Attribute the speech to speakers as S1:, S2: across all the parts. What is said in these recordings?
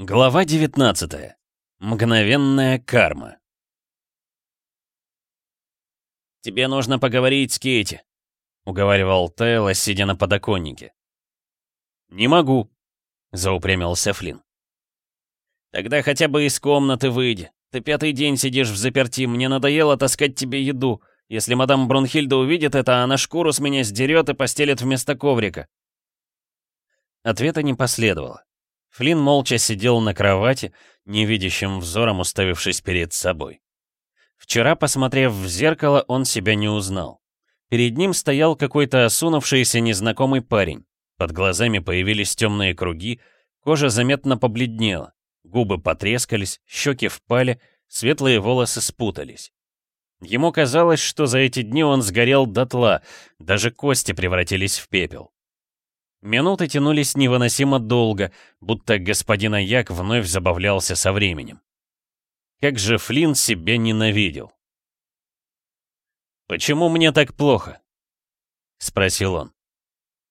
S1: Глава 19. Мгновенная карма. «Тебе нужно поговорить с Кейти», — уговаривал Тейла, сидя на подоконнике. «Не могу», — заупрямился Флинн. «Тогда хотя бы из комнаты выйди. Ты пятый день сидишь в заперти, мне надоело таскать тебе еду. Если мадам Брунхильда увидит это, она шкуру с меня сдерет и постелит вместо коврика». Ответа не последовало. Флинн молча сидел на кровати, невидящим взором уставившись перед собой. Вчера, посмотрев в зеркало, он себя не узнал. Перед ним стоял какой-то осунувшийся незнакомый парень. Под глазами появились темные круги, кожа заметно побледнела, губы потрескались, щеки впали, светлые волосы спутались. Ему казалось, что за эти дни он сгорел дотла, даже кости превратились в пепел. Минуты тянулись невыносимо долго, будто господин Аяк вновь забавлялся со временем. Как же Флинн себя ненавидел. «Почему мне так плохо?» — спросил он.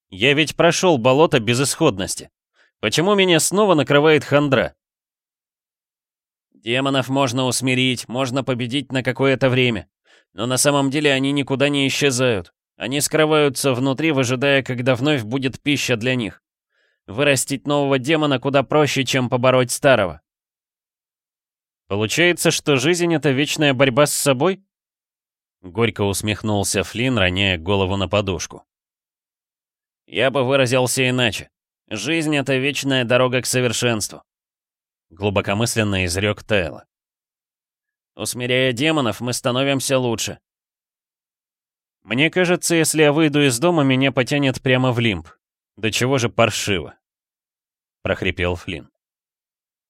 S1: «Я ведь прошел болото безысходности. Почему меня снова накрывает хандра?» «Демонов можно усмирить, можно победить на какое-то время, но на самом деле они никуда не исчезают. Они скрываются внутри, выжидая, когда вновь будет пища для них. Вырастить нового демона куда проще, чем побороть старого. Получается, что жизнь — это вечная борьба с собой? Горько усмехнулся Флинн, роняя голову на подушку. Я бы выразился иначе. Жизнь — это вечная дорога к совершенству. Глубокомысленно изрек Тайла. Усмиряя демонов, мы становимся лучше. Мне кажется, если я выйду из дома, меня потянет прямо в лимб. Да чего же паршиво? прохрипел Флинн.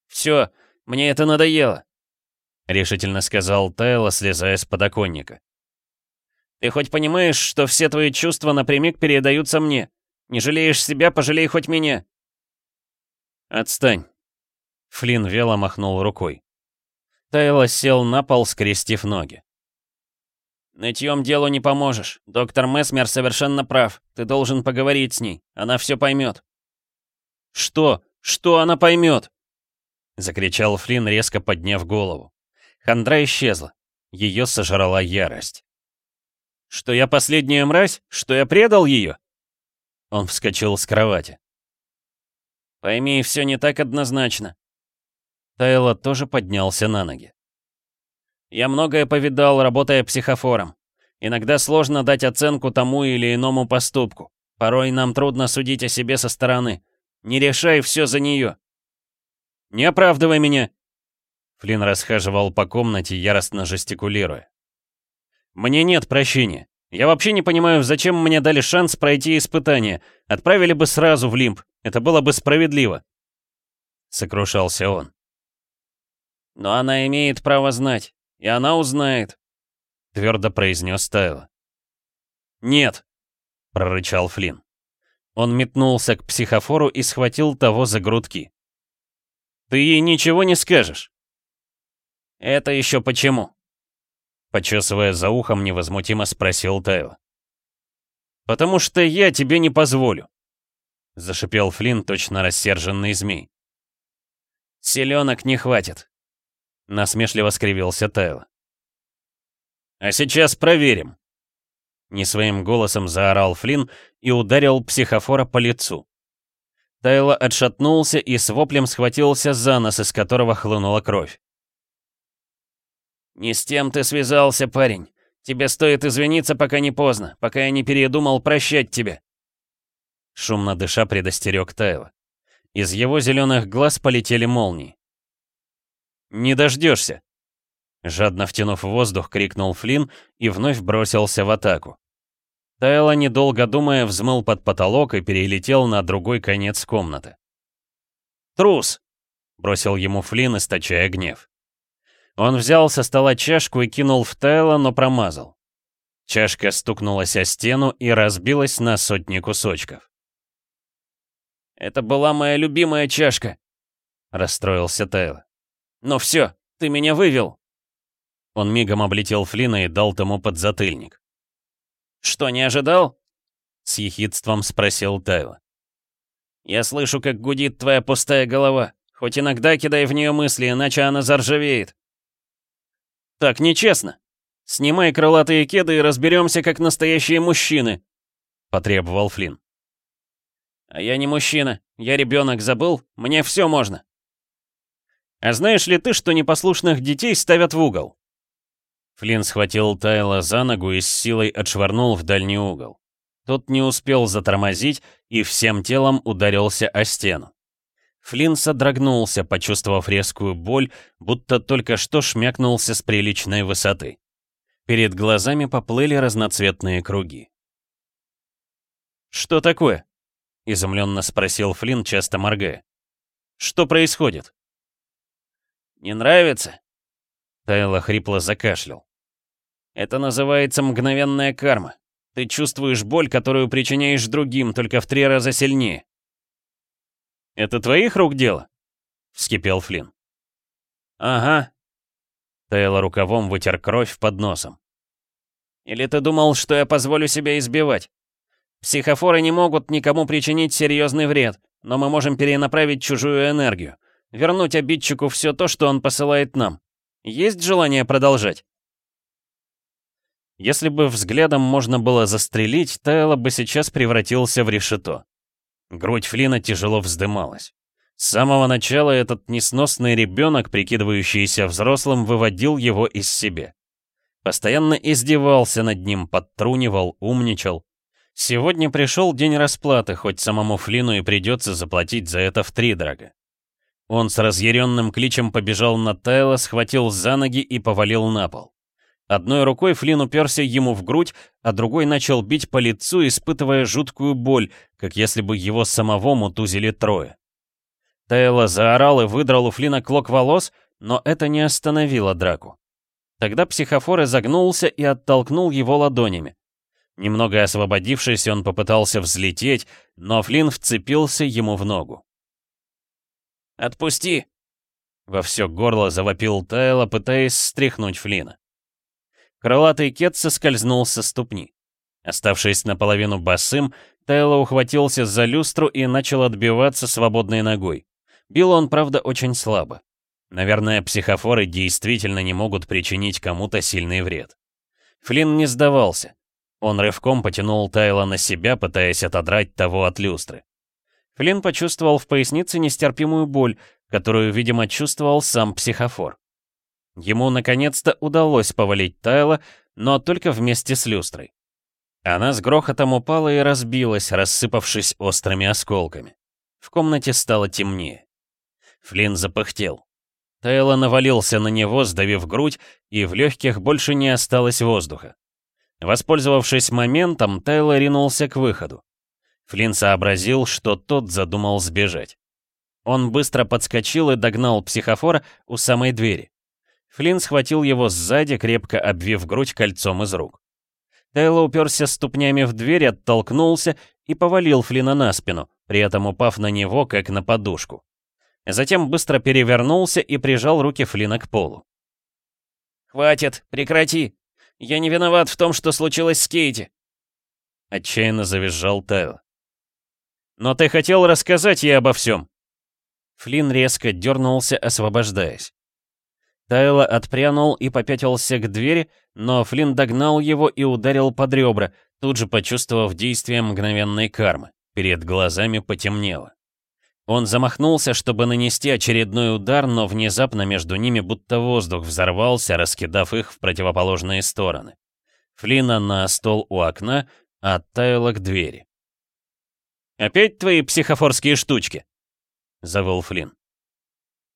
S1: Все, мне это надоело, решительно сказал Тайло, слезая с подоконника. Ты хоть понимаешь, что все твои чувства напрямик передаются мне? Не жалеешь себя, пожалей хоть меня. Отстань. Флинн вело махнул рукой. Тайло сел на пол, скрестив ноги. Нытьем делу не поможешь. Доктор Месмер совершенно прав. Ты должен поговорить с ней. Она все поймет. Что? Что она поймет? Закричал Флинн, резко подняв голову. Хандра исчезла. Ее сожрала ярость. Что я последняя мразь? Что я предал ее? Он вскочил с кровати. Пойми, все не так однозначно. Тайло тоже поднялся на ноги. Я многое повидал, работая психофором. Иногда сложно дать оценку тому или иному поступку. Порой нам трудно судить о себе со стороны. Не решай все за нее. Не оправдывай меня!» Флинн расхаживал по комнате, яростно жестикулируя. «Мне нет прощения. Я вообще не понимаю, зачем мне дали шанс пройти испытание. Отправили бы сразу в лимб. Это было бы справедливо». Сокрушался он. «Но она имеет право знать. И она узнает», — твердо произнес Тайло. «Нет», — прорычал Флинн. Он метнулся к психофору и схватил того за грудки. «Ты ей ничего не скажешь?» «Это еще почему?» Почесывая за ухом, невозмутимо спросил Тайло. «Потому что я тебе не позволю», — зашипел Флинн, точно рассерженный змей. «Селенок не хватит», — насмешливо скривился Тайл. «А сейчас проверим!» Не своим голосом заорал Флинн и ударил психофора по лицу. Тайло отшатнулся и с воплем схватился за нос, из которого хлынула кровь. «Не с тем ты связался, парень. Тебе стоит извиниться, пока не поздно, пока я не передумал прощать тебя». Шумно дыша предостерег Тайло. Из его зеленых глаз полетели молнии. Не дождешься!» Жадно втянув воздух, крикнул Флинн и вновь бросился в атаку. Тайла, недолго думая, взмыл под потолок и перелетел на другой конец комнаты. «Трус!» — бросил ему Флинн, источая гнев. Он взял со стола чашку и кинул в Тайла, но промазал. Чашка стукнулась о стену и разбилась на сотни кусочков. «Это была моя любимая чашка!» — расстроился Тайла. «Ну все, ты меня вывел!» Он мигом облетел Флина и дал тому подзатыльник. «Что, не ожидал?» — с ехидством спросил Тайла. «Я слышу, как гудит твоя пустая голова. Хоть иногда кидай в нее мысли, иначе она заржавеет». «Так нечестно. Снимай крылатые кеды и разберемся, как настоящие мужчины», — потребовал Флин. «А я не мужчина. Я ребенок забыл. Мне все можно. А знаешь ли ты, что непослушных детей ставят в угол?» Флинн схватил Тайла за ногу и с силой отшвырнул в дальний угол. Тот не успел затормозить и всем телом ударился о стену. Флинн содрогнулся, почувствовав резкую боль, будто только что шмякнулся с приличной высоты. Перед глазами поплыли разноцветные круги. «Что такое?» — изумленно спросил Флинн, часто моргая. «Что происходит?» Не нравится?» Тайло хрипло закашлял. «Это называется мгновенная карма. Ты чувствуешь боль, которую причиняешь другим, только в три раза сильнее». «Это твоих рук дело?» — вскипел Флинн. «Ага». Тайло рукавом вытер кровь под носом. «Или ты думал, что я позволю себя избивать? Психофоры не могут никому причинить серьезный вред, но мы можем перенаправить чужую энергию вернуть обидчику все то, что он посылает нам. Есть желание продолжать?» Если бы взглядом можно было застрелить, Тайло бы сейчас превратился в решето. Грудь Флина тяжело вздымалась. С самого начала этот несносный ребенок, прикидывающийся взрослым, выводил его из себя. Постоянно издевался над ним, подтрунивал, умничал. Сегодня пришел день расплаты, хоть самому Флину и придется заплатить за это в три втридорога. Он с разъяренным кличем побежал на Тайла, схватил за ноги и повалил на пол. Одной рукой Флин уперся ему в грудь, а другой начал бить по лицу, испытывая жуткую боль, как если бы его самого мутузили трое. Тайла заорал и выдрал у Флина клок волос, но это не остановило драку. Тогда психофор изогнулся и оттолкнул его ладонями. Немного освободившись, он попытался взлететь, но Флин вцепился ему в ногу. «Отпусти!» Во все горло завопил Тайло, пытаясь стряхнуть Флина. Крылатый кет соскользнул со ступни. Оставшись наполовину босым, Тайло ухватился за люстру и начал отбиваться свободной ногой. Бил он, правда, очень слабо. Наверное, психофоры действительно не могут причинить кому-то сильный вред. Флинн не сдавался. Он рывком потянул Тайла на себя, пытаясь отодрать того от люстры. Флинн почувствовал в пояснице нестерпимую боль, которую, видимо, чувствовал сам психофор. Ему наконец-то удалось повалить Тайла, но только вместе с люстрой. Она с грохотом упала и разбилась, рассыпавшись острыми осколками. В комнате стало темнее. Флинн запыхтел. Тайла навалился на него, сдавив грудь, и в легких больше не осталось воздуха. Воспользовавшись моментом, Тайла ринулся к выходу. Флинн сообразил, что тот задумал сбежать. Он быстро подскочил и догнал психофора у самой двери. Флинн схватил его сзади, крепко обвив грудь кольцом из рук. Тейло уперся ступнями в дверь, оттолкнулся и повалил Флина на спину, при этом упав на него, как на подушку. Затем быстро перевернулся и прижал руки Флина к полу. «Хватит, прекрати! Я не виноват в том, что случилось с Кейти!» Отчаянно завизжал Тейло. Но ты хотел рассказать ей обо всем. Флинн резко дернулся, освобождаясь. Тайло отпрянул и попятился к двери, но Флинн догнал его и ударил под ребра, тут же почувствовав действие мгновенной кармы. Перед глазами потемнело. Он замахнулся, чтобы нанести очередной удар, но внезапно между ними будто воздух взорвался, раскидав их в противоположные стороны. Флина на стол у окна, а Тайла к двери. «Опять твои психофорские штучки?» — завыл Флинн.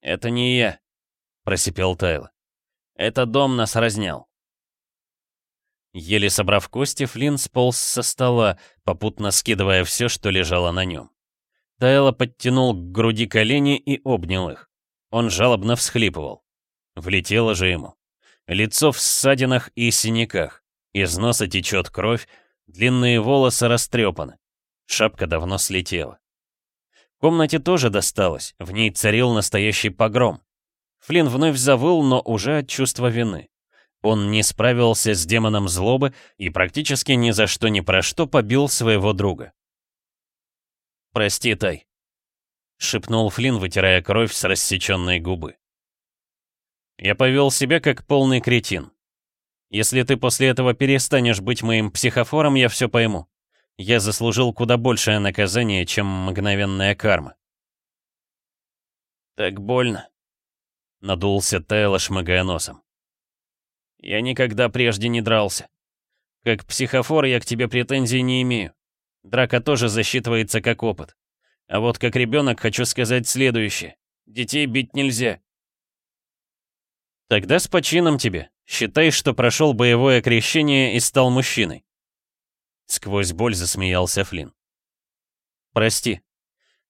S1: «Это не я», — просипел Тайло. «Это дом нас разнял». Еле собрав кости, Флинн сполз со стола, попутно скидывая все, что лежало на нем. Тайло подтянул к груди колени и обнял их. Он жалобно всхлипывал. Влетело же ему. Лицо в ссадинах и синяках. Из носа течет кровь, длинные волосы растрепаны. Шапка давно слетела. В комнате тоже досталось, в ней царил настоящий погром. Флинн вновь завыл, но уже от чувства вины. Он не справился с демоном злобы и практически ни за что ни про что побил своего друга. «Прости, Тай», — шепнул Флинн, вытирая кровь с рассеченной губы. «Я повел себя как полный кретин. Если ты после этого перестанешь быть моим психофором, я все пойму. Я заслужил куда большее наказание, чем мгновенная карма. «Так больно», — надулся Тайло, шмыгая носом. «Я никогда прежде не дрался. Как психофор я к тебе претензий не имею. Драка тоже засчитывается как опыт. А вот как ребенок хочу сказать следующее. Детей бить нельзя. Тогда с почином тебе. Считай, что прошел боевое крещение и стал мужчиной. Сквозь боль засмеялся Флинн. «Прости.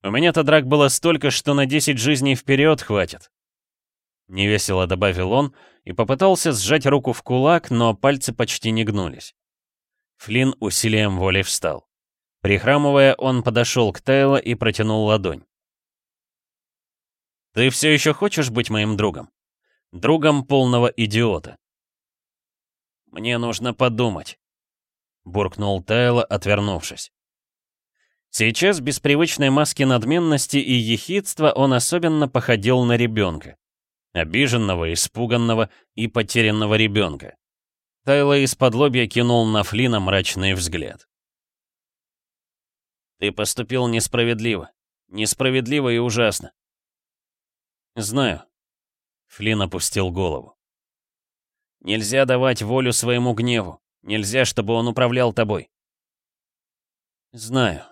S1: У меня-то драк было столько, что на 10 жизней вперед хватит». Невесело добавил он и попытался сжать руку в кулак, но пальцы почти не гнулись. Флинн усилием воли встал. Прихрамывая, он подошел к Тейло и протянул ладонь. «Ты все еще хочешь быть моим другом? Другом полного идиота?» «Мне нужно подумать», — буркнул Тайло, отвернувшись. Сейчас без привычной маски надменности и ехидства он особенно походил на ребенка. Обиженного, испуганного и потерянного ребенка. Тайло из-под лобья кинул на Флина мрачный взгляд. «Ты поступил несправедливо. Несправедливо и ужасно». «Знаю». Флин опустил голову. «Нельзя давать волю своему гневу. Нельзя, чтобы он управлял тобой. Знаю.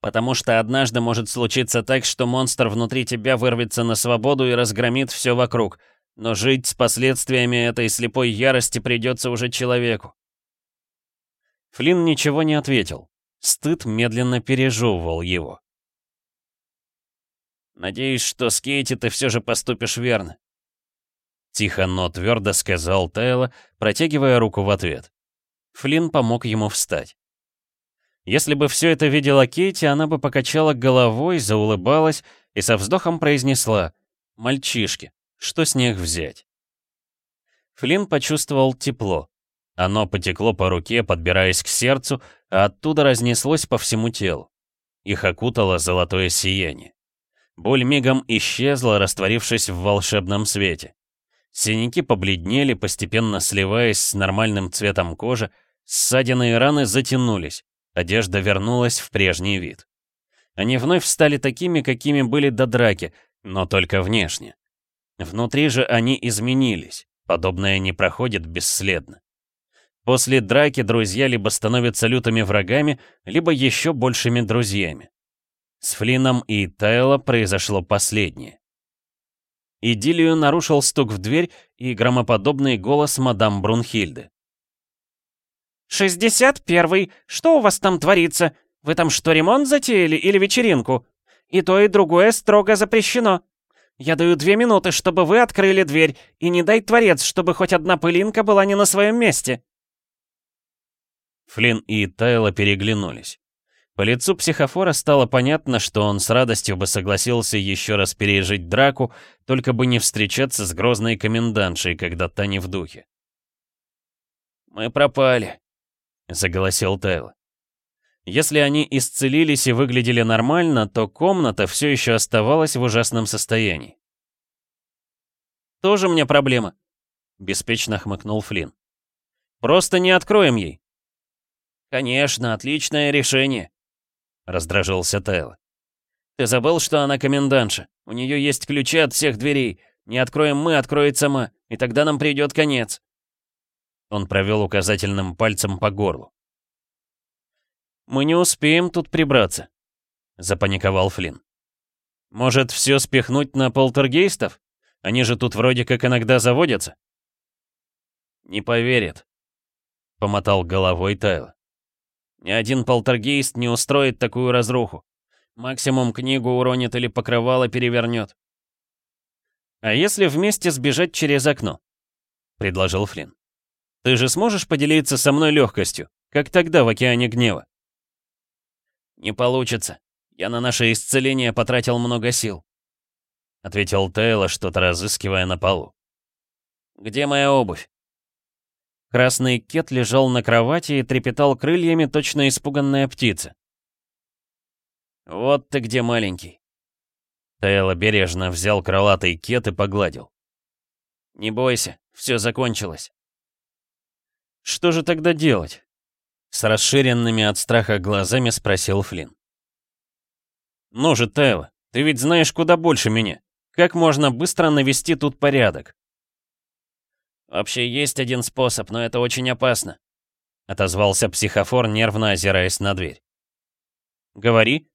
S1: Потому что однажды может случиться так, что монстр внутри тебя вырвется на свободу и разгромит все вокруг. Но жить с последствиями этой слепой ярости придется уже человеку. Флинн ничего не ответил. Стыд медленно пережевывал его. «Надеюсь, что с Кейти ты все же поступишь верно», Тихо, но твердо сказал Тейло, протягивая руку в ответ. Флинн помог ему встать. Если бы все это видела Кейти, она бы покачала головой, заулыбалась и со вздохом произнесла «Мальчишки, что с них взять?» Флинн почувствовал тепло. Оно потекло по руке, подбираясь к сердцу, а оттуда разнеслось по всему телу. Их окутало золотое сияние. Боль мигом исчезла, растворившись в волшебном свете. Синяки побледнели, постепенно сливаясь с нормальным цветом кожи, ссадины и раны затянулись, одежда вернулась в прежний вид. Они вновь стали такими, какими были до драки, но только внешне. Внутри же они изменились, подобное не проходит бесследно. После драки друзья либо становятся лютыми врагами, либо еще большими друзьями. С Флином и Тайло произошло последнее. Идиллию нарушил стук в дверь и громоподобный голос мадам Брунхильды.
S2: «Шестьдесят первый! Что у вас там творится? Вы там что, ремонт затеяли или вечеринку? И то, и другое строго запрещено. Я даю две минуты, чтобы вы открыли дверь, и не дай творец, чтобы хоть одна пылинка была не на своем месте».
S1: Флинн и Тайло переглянулись. По лицу психофора стало понятно, что он с радостью бы согласился еще раз пережить драку, только бы не встречаться с грозной комендантшей, когда та не в духе. «Мы пропали», — заголосил Тайло. Если они исцелились и выглядели нормально, то комната все еще оставалась в ужасном состоянии. «Тоже мне проблема», — беспечно хмыкнул Флинн. «Просто не откроем ей». «Конечно, отличное решение», Раздражился Тейлор. «Ты забыл, что она комендантша? У нее есть ключи от всех дверей. Не откроем мы, откроет сама, и тогда нам придет конец». Он провел указательным пальцем по горлу. «Мы не успеем тут прибраться», — запаниковал Флинн. «Может, все спихнуть на полтергейстов? Они же тут вроде как иногда заводятся». «Не поверит», — помотал головой Тайл. Ни один полтергейст не устроит такую разруху. Максимум книгу уронит или покрывало перевернет. «А если вместе сбежать через окно?» — предложил Флинн. «Ты же сможешь поделиться со мной легкостью, как тогда в Океане Гнева?» «Не получится. Я на наше исцеление потратил много сил», — ответил Тейла, что-то разыскивая на полу. «Где моя обувь?» Красный кет лежал на кровати и трепетал крыльями точно испуганная птица. «Вот ты где, маленький!» Тайло бережно взял крылатый кет и погладил. «Не бойся, все закончилось». «Что же тогда делать?» С расширенными от страха глазами спросил Флинн. «Ну же, Тайло, ты ведь знаешь куда больше меня. Как можно быстро навести тут порядок?»
S2: Вообще есть один способ, но это очень опасно», —
S1: отозвался психофор, нервно озираясь на дверь. «Говори».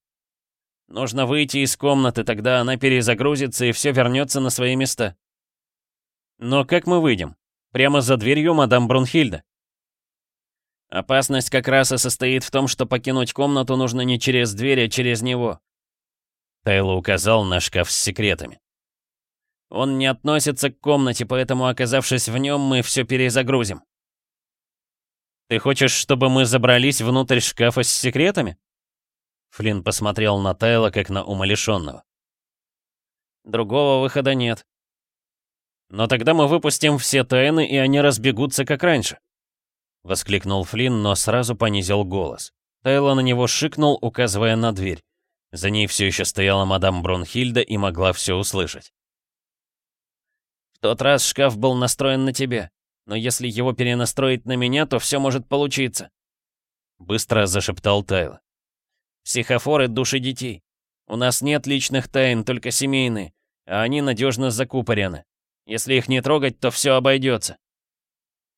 S2: «Нужно выйти из комнаты, тогда она перезагрузится и все вернется на свои места».
S1: «Но как мы выйдем? Прямо за дверью мадам Брунхильда».
S2: «Опасность как раз и состоит в том, что покинуть комнату нужно не через дверь, а через него», —
S1: Тайло указал на шкаф с секретами.
S2: Он не относится к комнате, поэтому, оказавшись в нем, мы все перезагрузим.
S1: Ты хочешь, чтобы мы забрались внутрь шкафа с секретами? Флинн посмотрел на Тайла, как на умалишенного.
S2: Другого выхода нет.
S1: Но тогда мы выпустим все тайны, и они разбегутся, как раньше. Воскликнул Флинн, но сразу понизил голос. Тайла на него шикнул, указывая на дверь. За ней все еще стояла мадам Бронхильда и могла все услышать
S2: тот раз шкаф был настроен на тебя. Но если его перенастроить на меня, то все может получиться.
S1: Быстро зашептал Тайл.
S2: Психофоры — души детей. У нас нет личных тайн, только семейные. А они надежно закупорены. Если их не трогать, то все обойдется.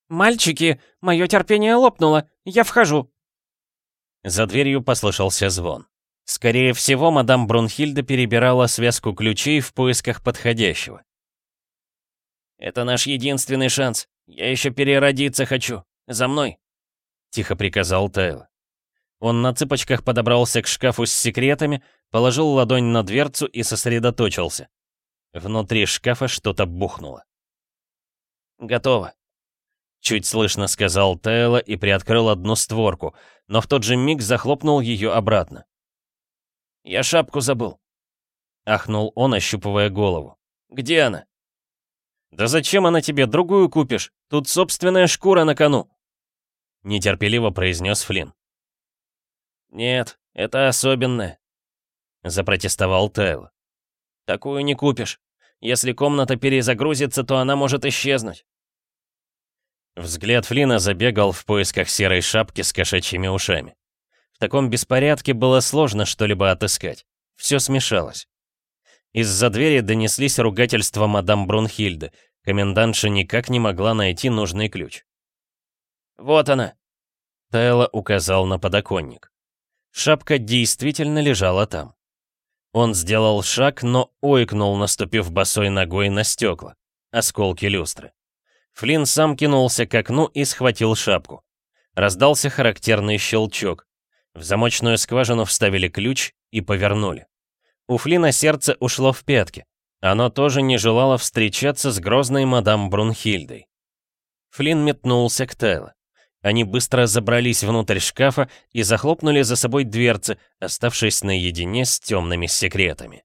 S2: «Мальчики, мое терпение лопнуло. Я вхожу».
S1: За дверью послышался звон. Скорее всего, мадам Брунхильда перебирала связку ключей в поисках подходящего.
S2: Это наш единственный шанс. Я еще переродиться хочу. За мной!»
S1: Тихо приказал Тайл. Он на цыпочках подобрался к шкафу с секретами, положил ладонь на дверцу и сосредоточился. Внутри шкафа что-то бухнуло.
S2: «Готово», —
S1: чуть слышно сказал Тайло и приоткрыл одну створку, но в тот же миг захлопнул ее обратно.
S2: «Я шапку забыл», —
S1: ахнул он, ощупывая голову.
S2: «Где она?»
S1: «Да зачем она тебе? Другую купишь. Тут собственная шкура на кону!» Нетерпеливо произнес Флинн.
S2: «Нет, это особенное», — запротестовал Тайл. «Такую не купишь. Если комната перезагрузится, то она может исчезнуть».
S1: Взгляд Флина забегал в поисках серой шапки с кошачьими ушами. В таком беспорядке было сложно что-либо отыскать. Все смешалось. Из-за двери донеслись ругательства мадам Брунхильды. Комендантша никак не могла найти нужный ключ.
S2: «Вот она!»
S1: Тайла указал на подоконник. Шапка действительно лежала там. Он сделал шаг, но ойкнул, наступив босой ногой на стекла. Осколки люстры. Флинн сам кинулся к окну и схватил шапку. Раздался характерный щелчок. В замочную скважину вставили ключ и повернули. У Флина сердце ушло в пятки. Оно тоже не желало встречаться с грозной мадам Брунхильдой. Флин метнулся к Тайло. Они быстро забрались внутрь шкафа и захлопнули за собой дверцы, оставшись наедине с темными секретами.